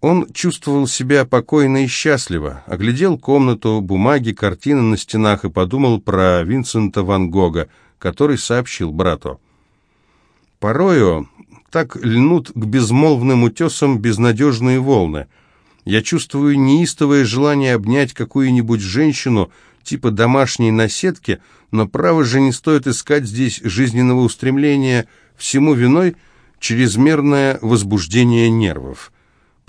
Он чувствовал себя покойно и счастливо, оглядел комнату, бумаги, картины на стенах и подумал про Винсента Ван Гога, который сообщил брату. «Порою так льнут к безмолвным утесам безнадежные волны. Я чувствую неистовое желание обнять какую-нибудь женщину, типа домашней наседки, но право же не стоит искать здесь жизненного устремления, всему виной чрезмерное возбуждение нервов».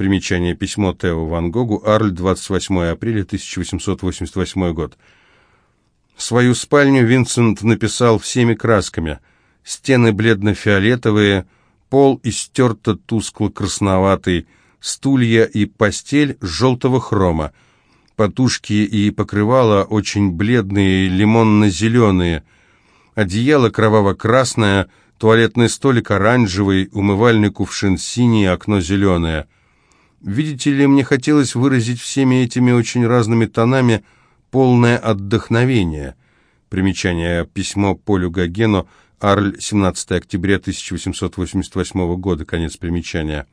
Примечание письмо Тео Ван Гогу, Арль, 28 апреля 1888 год. Свою спальню Винсент написал всеми красками. Стены бледно-фиолетовые, пол истерто тускло-красноватый, стулья и постель желтого хрома, подушки и покрывала очень бледные, лимонно-зеленые, одеяло кроваво-красное, туалетный столик оранжевый, умывальный кувшин синий, окно зеленое — Видите ли, мне хотелось выразить всеми этими очень разными тонами полное отдохновение. Примечание. Письмо Полю Гогену, Арль, 17 октября 1888 года. Конец примечания.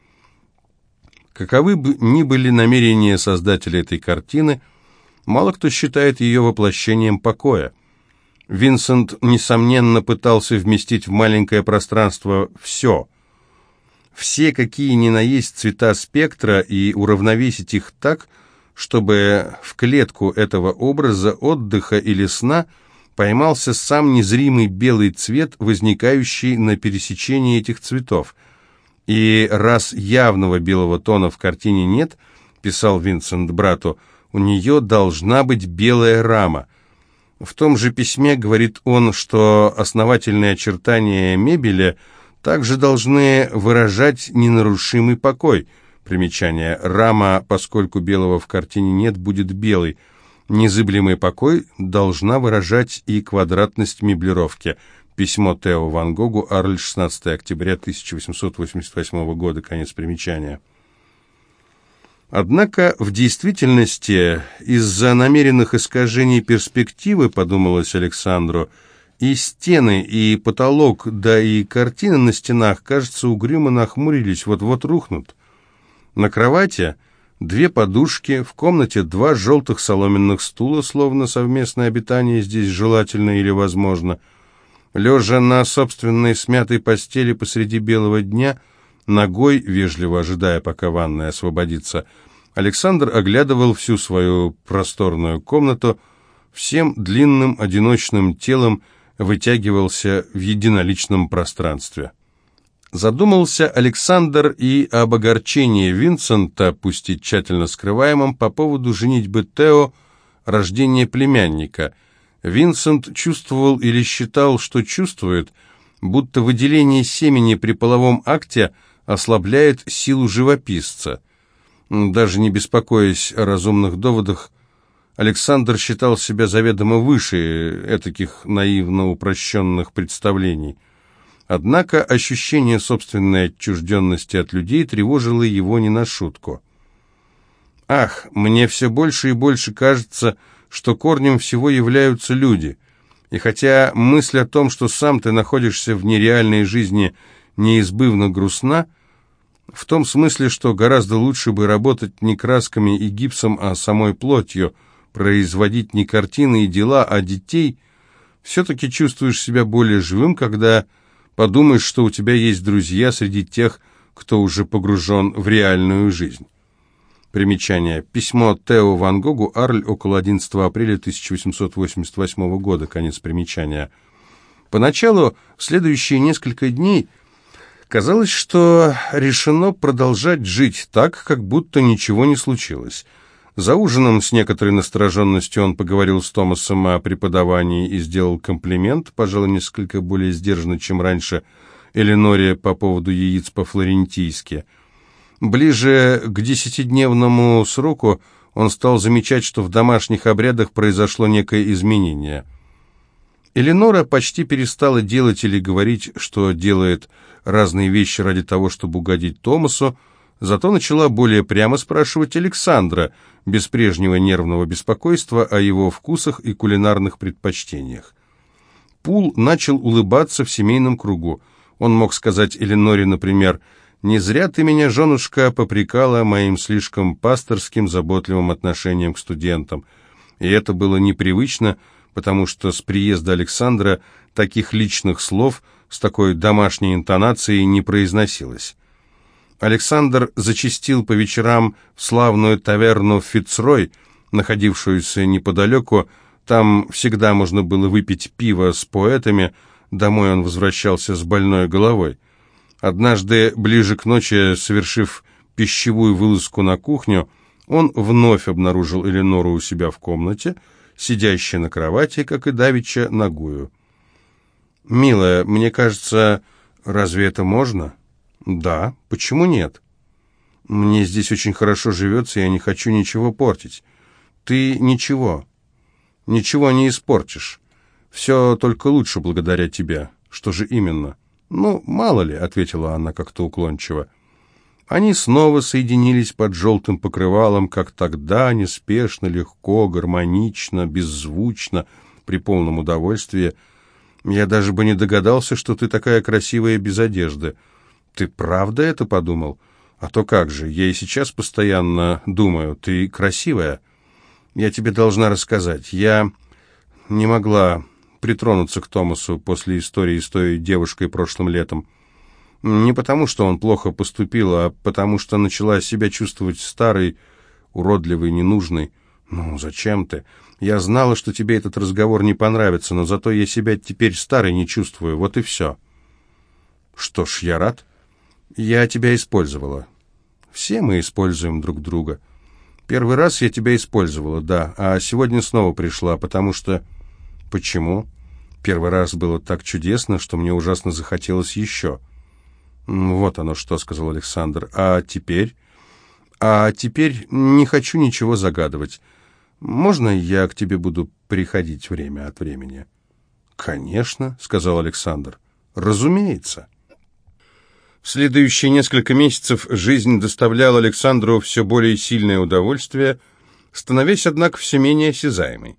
Каковы бы ни были намерения создателя этой картины, мало кто считает ее воплощением покоя. Винсент, несомненно, пытался вместить в маленькое пространство все – все какие ни на есть цвета спектра и уравновесить их так, чтобы в клетку этого образа отдыха или сна поймался сам незримый белый цвет, возникающий на пересечении этих цветов. И раз явного белого тона в картине нет, писал Винсент брату, у нее должна быть белая рама. В том же письме говорит он, что основательные очертания мебели – также должны выражать ненарушимый покой. Примечание. Рама, поскольку белого в картине нет, будет белой. Незыблемый покой должна выражать и квадратность меблировки. Письмо Тео Ван Гогу, Арль, 16 октября 1888 года. Конец примечания. Однако в действительности из-за намеренных искажений перспективы, подумалось Александру, и стены, и потолок, да и картины на стенах, кажется, угрюмо нахмурились, вот-вот рухнут. На кровати две подушки, в комнате два желтых соломенных стула, словно совместное обитание здесь желательно или возможно. Лежа на собственной смятой постели посреди белого дня, ногой, вежливо ожидая, пока ванная освободится, Александр оглядывал всю свою просторную комнату, всем длинным одиночным телом, вытягивался в единоличном пространстве. Задумался Александр и об огорчении Винсента, пусть и тщательно скрываемом, по поводу женитьбы Тео, рождения племянника. Винсент чувствовал или считал, что чувствует, будто выделение семени при половом акте ослабляет силу живописца. Даже не беспокоясь о разумных доводах, Александр считал себя заведомо выше этаких наивно упрощенных представлений. Однако ощущение собственной отчужденности от людей тревожило его не на шутку. «Ах, мне все больше и больше кажется, что корнем всего являются люди. И хотя мысль о том, что сам ты находишься в нереальной жизни, неизбывно грустна, в том смысле, что гораздо лучше бы работать не красками и гипсом, а самой плотью – производить не картины и дела, а детей, все-таки чувствуешь себя более живым, когда подумаешь, что у тебя есть друзья среди тех, кто уже погружен в реальную жизнь. Примечание. Письмо Тео Ван Гогу, Арль, около 11 апреля 1888 года. Конец примечания. Поначалу, следующие несколько дней, казалось, что решено продолжать жить так, как будто ничего не случилось. За ужином с некоторой настороженностью он поговорил с Томасом о преподавании и сделал комплимент, пожалуй, несколько более сдержанно, чем раньше, Эленоре по поводу яиц по-флорентийски. Ближе к десятидневному сроку он стал замечать, что в домашних обрядах произошло некое изменение. Эленора почти перестала делать или говорить, что делает разные вещи ради того, чтобы угодить Томасу, Зато начала более прямо спрашивать Александра, без прежнего нервного беспокойства о его вкусах и кулинарных предпочтениях. Пул начал улыбаться в семейном кругу. Он мог сказать Эленоре, например, Не зря ты меня, женушка, попрекала моим слишком пасторским, заботливым отношением к студентам. И это было непривычно, потому что с приезда Александра таких личных слов с такой домашней интонацией не произносилось. Александр зачастил по вечерам в славную таверну «Фицрой», находившуюся неподалеку, там всегда можно было выпить пиво с поэтами, домой он возвращался с больной головой. Однажды, ближе к ночи, совершив пищевую вылазку на кухню, он вновь обнаружил Эленору у себя в комнате, сидящей на кровати, как и Давича, ногую. «Милая, мне кажется, разве это можно?» «Да, почему нет?» «Мне здесь очень хорошо живется, я не хочу ничего портить». «Ты ничего, ничего не испортишь. Все только лучше благодаря тебе. Что же именно?» «Ну, мало ли», — ответила она как-то уклончиво. Они снова соединились под желтым покрывалом, как тогда, неспешно, легко, гармонично, беззвучно, при полном удовольствии. «Я даже бы не догадался, что ты такая красивая без одежды». «Ты правда это подумал?» «А то как же, я и сейчас постоянно думаю, ты красивая. Я тебе должна рассказать. Я не могла притронуться к Томасу после истории с той девушкой прошлым летом. Не потому, что он плохо поступил, а потому, что начала себя чувствовать старой, уродливой, ненужной. «Ну, зачем ты? Я знала, что тебе этот разговор не понравится, но зато я себя теперь старой не чувствую, вот и все». «Что ж, я рад. Я тебя использовала. Все мы используем друг друга. Первый раз я тебя использовала, да, а сегодня снова пришла, потому что...» Почему? Первый раз было так чудесно, что мне ужасно захотелось еще. Вот оно что, сказал Александр. А теперь? А теперь не хочу ничего загадывать. Можно я к тебе буду приходить время от времени? Конечно, сказал Александр. Разумеется. В следующие несколько месяцев жизнь доставляла Александру все более сильное удовольствие, становясь, однако, все менее осязаемой.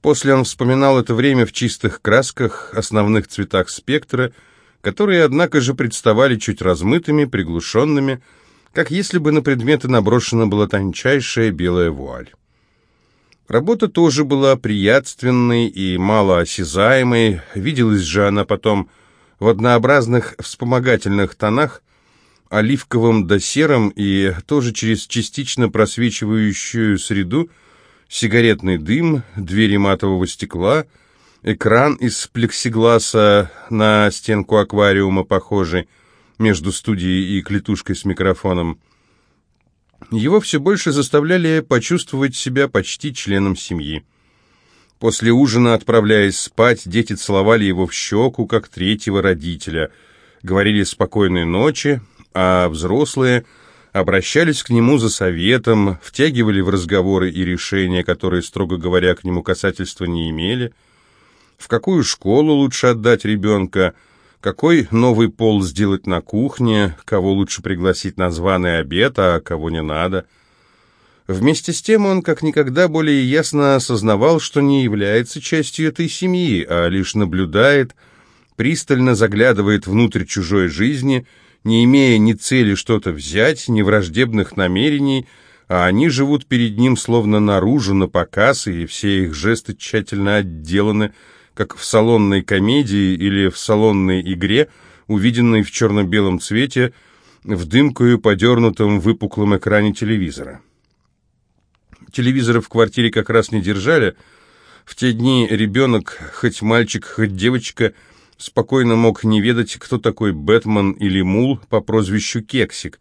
После он вспоминал это время в чистых красках, основных цветах спектра, которые, однако же, представали чуть размытыми, приглушенными, как если бы на предметы наброшена была тончайшая белая вуаль. Работа тоже была приятственной и малоосязаемой, виделась же она потом в однообразных вспомогательных тонах, оливковым да серым и тоже через частично просвечивающую среду, сигаретный дым, двери матового стекла, экран из плексигласа на стенку аквариума, похожий между студией и клетушкой с микрофоном. Его все больше заставляли почувствовать себя почти членом семьи. После ужина, отправляясь спать, дети целовали его в щеку, как третьего родителя, говорили «спокойной ночи», а взрослые – обращались к нему за советом, втягивали в разговоры и решения, которые, строго говоря, к нему касательства не имели, в какую школу лучше отдать ребенка, какой новый пол сделать на кухне, кого лучше пригласить на званый обед, а кого не надо. Вместе с тем он как никогда более ясно осознавал, что не является частью этой семьи, а лишь наблюдает, пристально заглядывает внутрь чужой жизни – не имея ни цели что-то взять, ни враждебных намерений, а они живут перед ним словно наружу, на показ, и все их жесты тщательно отделаны, как в салонной комедии или в салонной игре, увиденной в черно-белом цвете, в дымкою подернутом выпуклом экране телевизора. Телевизора в квартире как раз не держали. В те дни ребенок, хоть мальчик, хоть девочка – спокойно мог не ведать, кто такой Бэтмен или Мул по прозвищу Кексик,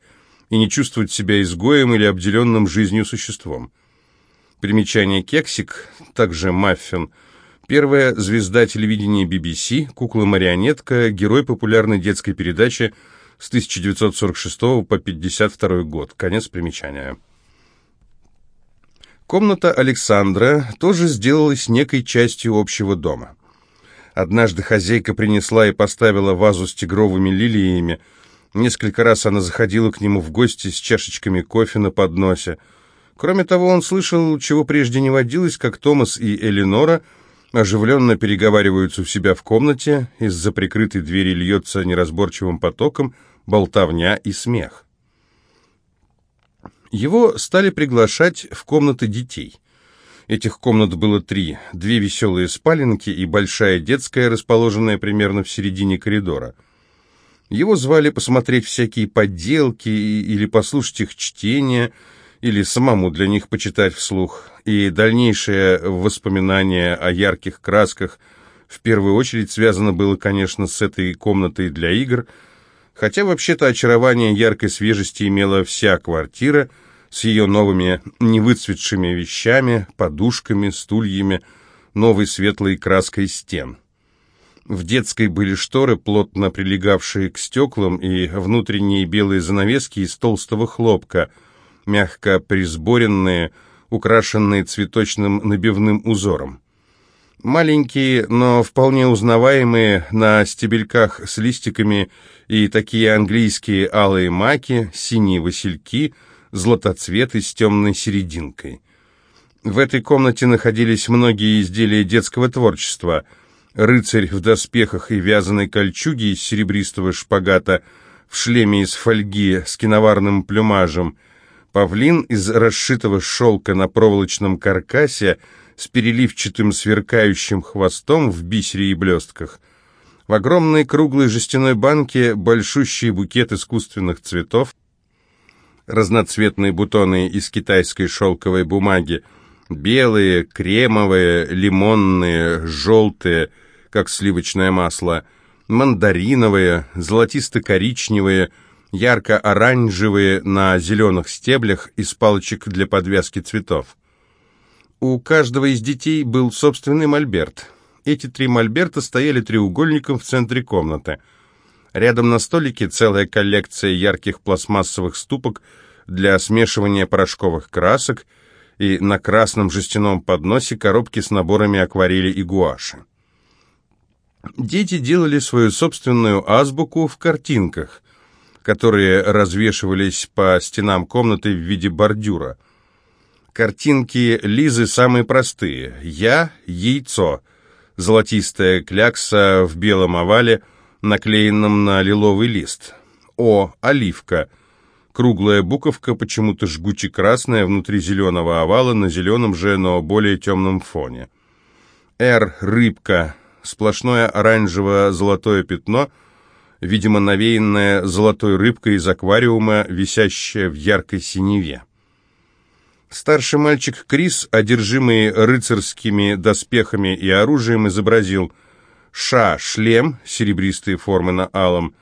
и не чувствовать себя изгоем или обделенным жизнью существом. Примечание Кексик, также Маффин, первая звезда телевидения BBC, кукла-марионетка, герой популярной детской передачи с 1946 по 1952 год. Конец примечания. Комната Александра тоже сделалась некой частью общего дома. Однажды хозяйка принесла и поставила вазу с тигровыми лилиями. Несколько раз она заходила к нему в гости с чашечками кофе на подносе. Кроме того, он слышал, чего прежде не водилось, как Томас и Элинора оживленно переговариваются у себя в комнате, из-за прикрытой двери льется неразборчивым потоком болтовня и смех. Его стали приглашать в комнаты детей. Этих комнат было три, две веселые спаленки и большая детская, расположенная примерно в середине коридора. Его звали посмотреть всякие подделки или послушать их чтение, или самому для них почитать вслух, и дальнейшее воспоминание о ярких красках в первую очередь связано было, конечно, с этой комнатой для игр, хотя вообще-то очарование яркой свежести имела вся квартира с ее новыми невыцветшими вещами, подушками, стульями, новой светлой краской стен. В детской были шторы, плотно прилегавшие к стеклам, и внутренние белые занавески из толстого хлопка – мягко присборенные, украшенные цветочным набивным узором. Маленькие, но вполне узнаваемые на стебельках с листиками и такие английские алые маки, синие васильки, златоцветы с темной серединкой. В этой комнате находились многие изделия детского творчества. Рыцарь в доспехах и вязаной кольчуге из серебристого шпагата, в шлеме из фольги с киноварным плюмажем – Павлин из расшитого шелка на проволочном каркасе с переливчатым сверкающим хвостом в бисере и блестках. В огромной круглой жестяной банке большущий букет искусственных цветов, разноцветные бутоны из китайской шелковой бумаги, белые, кремовые, лимонные, желтые, как сливочное масло, мандариновые, золотисто-коричневые, ярко-оранжевые на зеленых стеблях из палочек для подвязки цветов. У каждого из детей был собственный мольберт. Эти три мольберта стояли треугольником в центре комнаты. Рядом на столике целая коллекция ярких пластмассовых ступок для смешивания порошковых красок и на красном жестяном подносе коробки с наборами акварели и гуаши. Дети делали свою собственную азбуку в картинках – которые развешивались по стенам комнаты в виде бордюра. Картинки Лизы самые простые. Я – яйцо, золотистая клякса в белом овале, наклеенном на лиловый лист. О – оливка, круглая буковка, почему-то жгуче красная, внутри зеленого овала, на зеленом же, но более темном фоне. Р – рыбка, сплошное оранжево-золотое пятно – видимо, навеянная золотой рыбкой из аквариума, висящая в яркой синеве. Старший мальчик Крис, одержимый рыцарскими доспехами и оружием, изобразил Ш – шлем, серебристые формы на алом,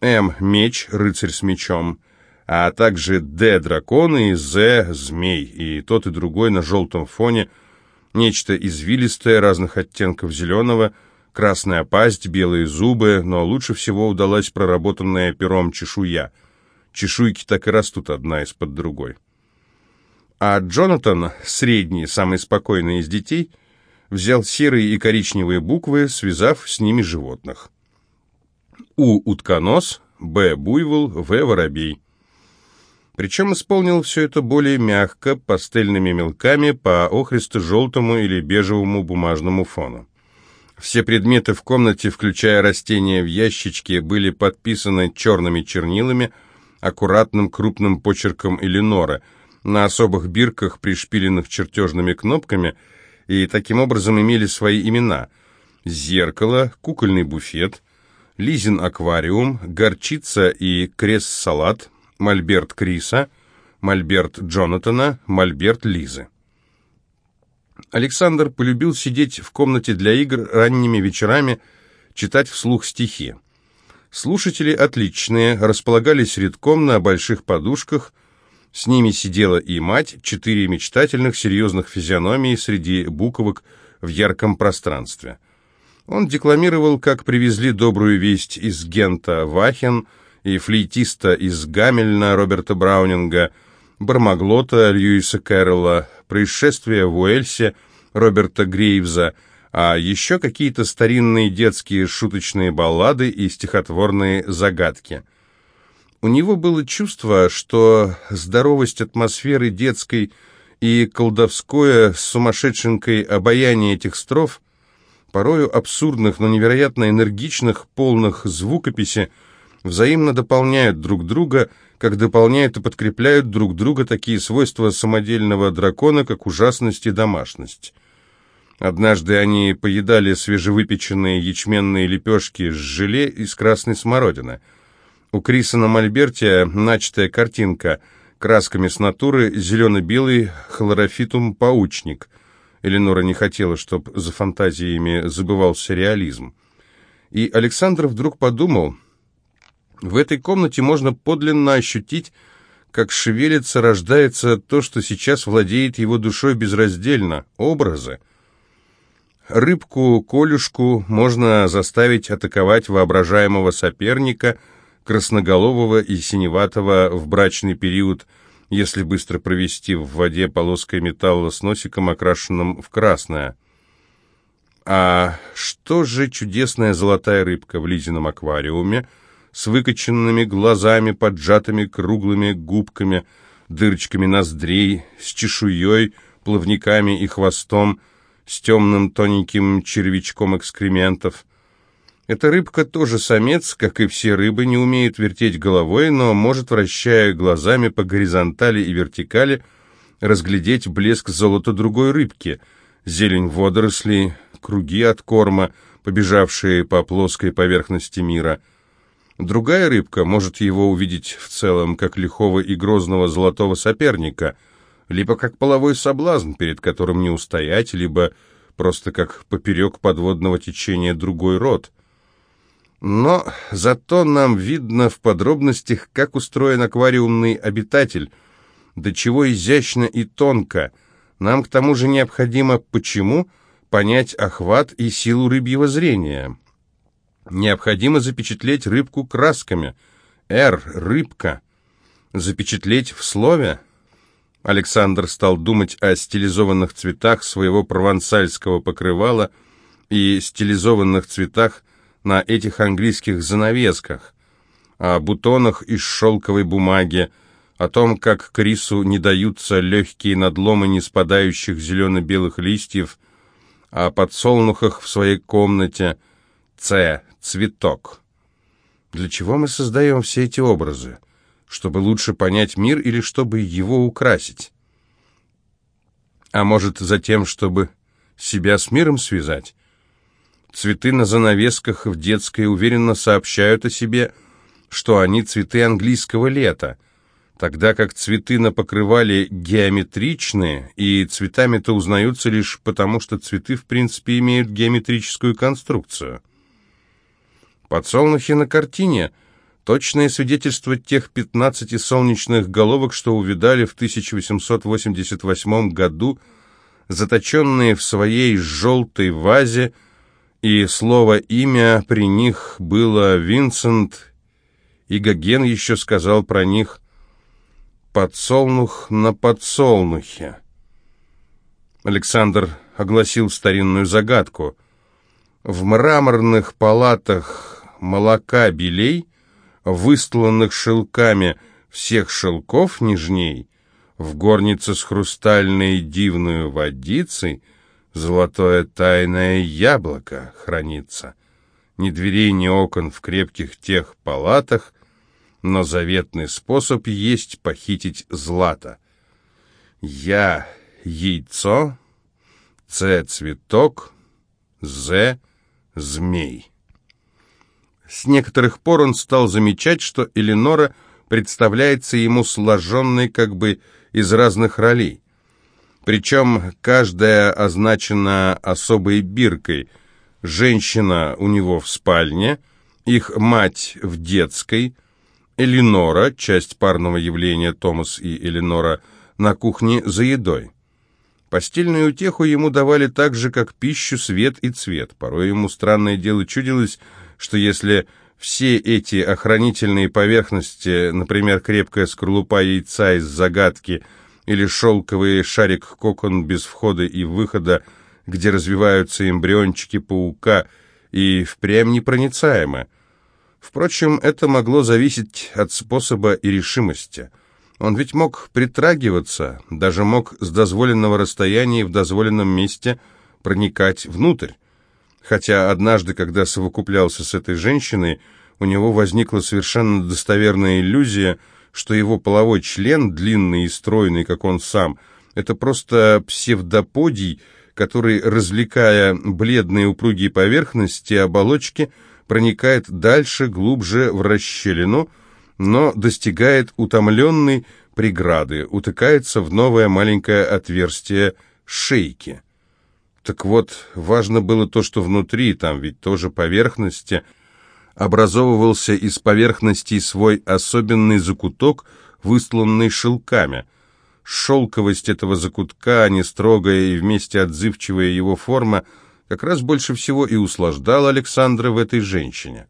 М – меч, рыцарь с мечом, а также Д – драконы и З – змей, и тот и другой на желтом фоне, нечто извилистое, разных оттенков зеленого – красная пасть, белые зубы, но лучше всего удалась проработанная пером чешуя. Чешуйки так и растут одна из-под другой. А Джонатан, средний, самый спокойный из детей, взял серые и коричневые буквы, связав с ними животных. У – утконос, Б – буйвол, В – воробей. Причем исполнил все это более мягко, пастельными мелками по охристо-желтому или бежевому бумажному фону. Все предметы в комнате, включая растения в ящичке, были подписаны черными чернилами, аккуратным крупным почерком Эленора, на особых бирках, пришпиленных чертежными кнопками, и таким образом имели свои имена. Зеркало, кукольный буфет, Лизин аквариум, горчица и крест-салат, мольберт Криса, мольберт Джонатана, мольберт Лизы. Александр полюбил сидеть в комнате для игр ранними вечерами, читать вслух стихи. Слушатели отличные, располагались редком на больших подушках, с ними сидела и мать, четыре мечтательных, серьезных физиономии среди буквок в ярком пространстве. Он декламировал, как привезли добрую весть из Гента Вахен и флейтиста из Гамельна Роберта Браунинга, Бармаглота Льюиса Кэрролла, происшествия в Уэльсе Роберта Грейвза, а еще какие-то старинные детские шуточные баллады и стихотворные загадки. У него было чувство, что здоровость атмосферы детской и колдовское с сумасшедшенкой обаяние этих строф, порою абсурдных, но невероятно энергичных, полных звукописи, взаимно дополняют друг друга, как дополняют и подкрепляют друг друга такие свойства самодельного дракона, как ужасность и домашность. Однажды они поедали свежевыпеченные ячменные лепешки с желе из красной смородины. У Криса на мольберте начатая картинка красками с натуры зелено-белый хлорофитум-паучник. Эленора не хотела, чтобы за фантазиями забывался реализм. И Александр вдруг подумал, в этой комнате можно подлинно ощутить, как шевелится, рождается то, что сейчас владеет его душой безраздельно, образы. Рыбку-колюшку можно заставить атаковать воображаемого соперника, красноголового и синеватого в брачный период, если быстро провести в воде полоской металла с носиком, окрашенным в красное. А что же чудесная золотая рыбка в Лизином аквариуме, с выкоченными глазами, поджатыми круглыми губками, дырочками ноздрей, с чешуей, плавниками и хвостом, с темным тоненьким червячком экскрементов. Эта рыбка тоже самец, как и все рыбы, не умеет вертеть головой, но может, вращая глазами по горизонтали и вертикали, разглядеть блеск золота другой рыбки, зелень водорослей, круги от корма, побежавшие по плоской поверхности мира. Другая рыбка может его увидеть в целом, как лихого и грозного золотого соперника — либо как половой соблазн, перед которым не устоять, либо просто как поперек подводного течения другой род. Но зато нам видно в подробностях, как устроен аквариумный обитатель, до чего изящно и тонко. Нам к тому же необходимо почему понять охват и силу рыбьего зрения. Необходимо запечатлеть рыбку красками. «Р» — рыбка. Запечатлеть в слове Александр стал думать о стилизованных цветах своего провансальского покрывала и стилизованных цветах на этих английских занавесках, о бутонах из шелковой бумаги, о том, как Крису не даются легкие надломы не спадающих зелено-белых листьев, о подсолнухах в своей комнате, Ц. Цветок. Для чего мы создаем все эти образы? чтобы лучше понять мир или чтобы его украсить? А может, за тем, чтобы себя с миром связать? Цветы на занавесках в детской уверенно сообщают о себе, что они цветы английского лета, тогда как цветы на покрывале геометричные, и цветами-то узнаются лишь потому, что цветы в принципе имеют геометрическую конструкцию. Подсолнухи на картине – Точное свидетельство тех 15 солнечных головок, что увидали в 1888 году, заточенные в своей желтой вазе, и слово «имя» при них было Винсент, и Гоген еще сказал про них «подсолнух на подсолнухе». Александр огласил старинную загадку. В мраморных палатах молока белей выстланных шелками всех шелков нежней, в горнице с хрустальной дивную водицей золотое тайное яблоко хранится. Ни дверей, ни окон в крепких тех палатах, но заветный способ есть похитить злато. Я — яйцо, Ц — цветок, З — змей. С некоторых пор он стал замечать, что Эленора представляется ему сложенной как бы из разных ролей. Причем каждая означена особой биркой. Женщина у него в спальне, их мать в детской, Эленора, часть парного явления Томас и Эленора, на кухне за едой. Постельную утеху ему давали так же, как пищу, свет и цвет. Порой ему странное дело чудилось, что если все эти охранительные поверхности, например, крепкая скорлупа яйца из загадки или шелковый шарик-кокон без входа и выхода, где развиваются эмбриончики паука, и впрямь непроницаемы. Впрочем, это могло зависеть от способа и решимости. Он ведь мог притрагиваться, даже мог с дозволенного расстояния в дозволенном месте проникать внутрь хотя однажды, когда совокуплялся с этой женщиной, у него возникла совершенно достоверная иллюзия, что его половой член, длинный и стройный, как он сам, это просто псевдоподий, который, развлекая бледные упругие поверхности оболочки, проникает дальше, глубже в расщелину, но достигает утомленной преграды, утыкается в новое маленькое отверстие шейки. Так вот, важно было то, что внутри, там ведь тоже поверхности, образовывался из поверхностей свой особенный закуток, высланный шелками. Шелковость этого закутка, не строгая и вместе отзывчивая его форма, как раз больше всего и услаждала Александра в этой женщине.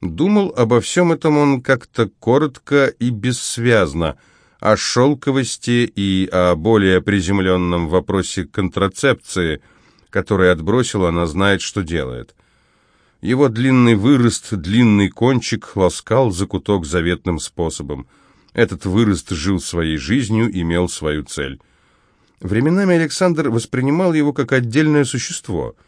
Думал обо всем этом он как-то коротко и бессвязно, о шелковости и о более приземленном вопросе контрацепции, который отбросил, она знает, что делает. Его длинный вырост, длинный кончик ласкал закуток заветным способом. Этот вырост жил своей жизнью, имел свою цель. Временами Александр воспринимал его как отдельное существо —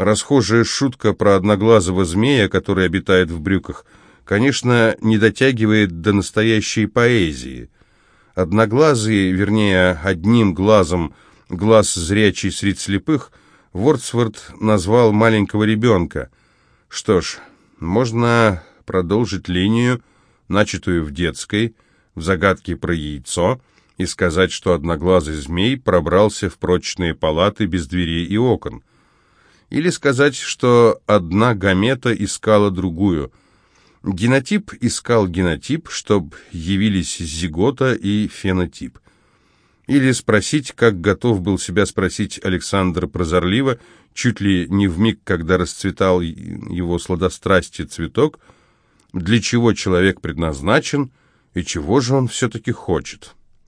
Расхожая шутка про одноглазого змея, который обитает в брюках, конечно, не дотягивает до настоящей поэзии. Одноглазый, вернее, одним глазом, глаз зрячий среди слепых, Вордсворт назвал маленького ребенка. Что ж, можно продолжить линию, начатую в детской, в загадке про яйцо, и сказать, что одноглазый змей пробрался в прочные палаты без дверей и окон. Или сказать, что одна гамета искала другую. Генотип искал генотип, чтобы явились зигота и фенотип. Или спросить, как готов был себя спросить Александр прозорливо, чуть ли не в миг, когда расцветал его сладострастие цветок, для чего человек предназначен и чего же он все-таки хочет.